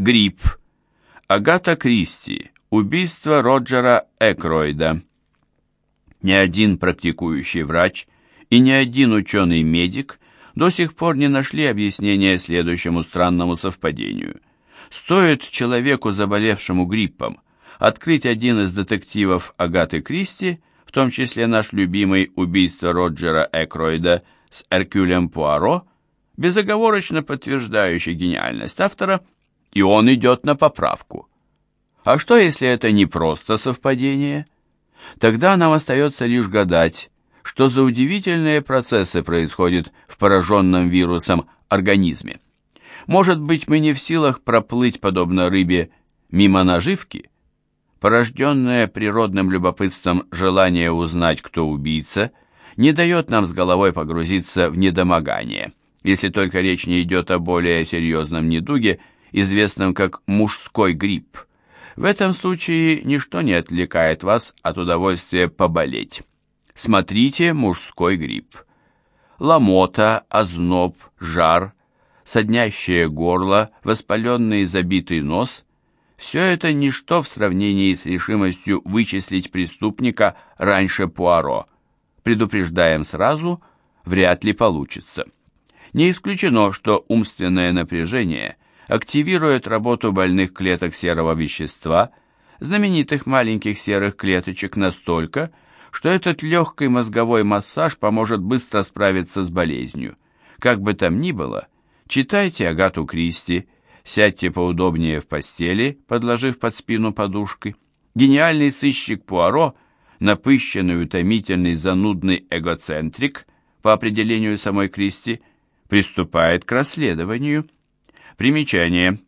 Грипп. Агата Кристи. Убийство Роджера Экройда. Ни один практикующий врач и ни один ученый-медик до сих пор не нашли объяснения следующему странному совпадению. Стоит человеку, заболевшему гриппом, открыть один из детективов Агаты Кристи, в том числе наш любимый «Убийство Роджера Экройда» с Эркюлем Пуаро, безоговорочно подтверждающий гениальность автора, и он идет на поправку. А что, если это не просто совпадение? Тогда нам остается лишь гадать, что за удивительные процессы происходят в пораженном вирусом организме. Может быть, мы не в силах проплыть, подобно рыбе, мимо наживки? Порожденное природным любопытством желание узнать, кто убийца, не дает нам с головой погрузиться в недомогание, если только речь не идет о более серьезном недуге, известном как мужской грипп. В этом случае ничто не отвлекает вас от удовольствия поболеть. Смотрите мужской грипп. Ломота, озноб, жар, соднящее горло, воспаленный и забитый нос – все это ничто в сравнении с решимостью вычислить преступника раньше Пуаро. Предупреждаем сразу, вряд ли получится. Не исключено, что умственное напряжение активирует работу больных клеток серого вещества, знаменитых маленьких серых клеточек настолько, что этот легкий мозговой массаж поможет быстро справиться с болезнью. Как бы там ни было, читайте Агату Кристи, сядьте поудобнее в постели, подложив под спину подушки. Гениальный сыщик Пуаро, напыщенный, утомительный, занудный эгоцентрик, по определению самой Кристи, приступает к расследованию – Примечание.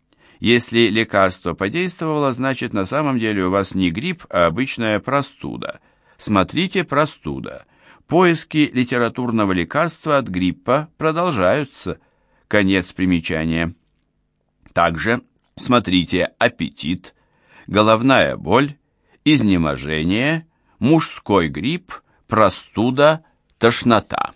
Если лекарство подействовало, значит на самом деле у вас не грипп, а обычная простуда. Смотрите «Простуда». Поиски литературного лекарства от гриппа продолжаются. Конец примечания. Также смотрите «Аппетит», «Головная боль», «Изнеможение», «Мужской грипп», «Простуда», «Тошнота».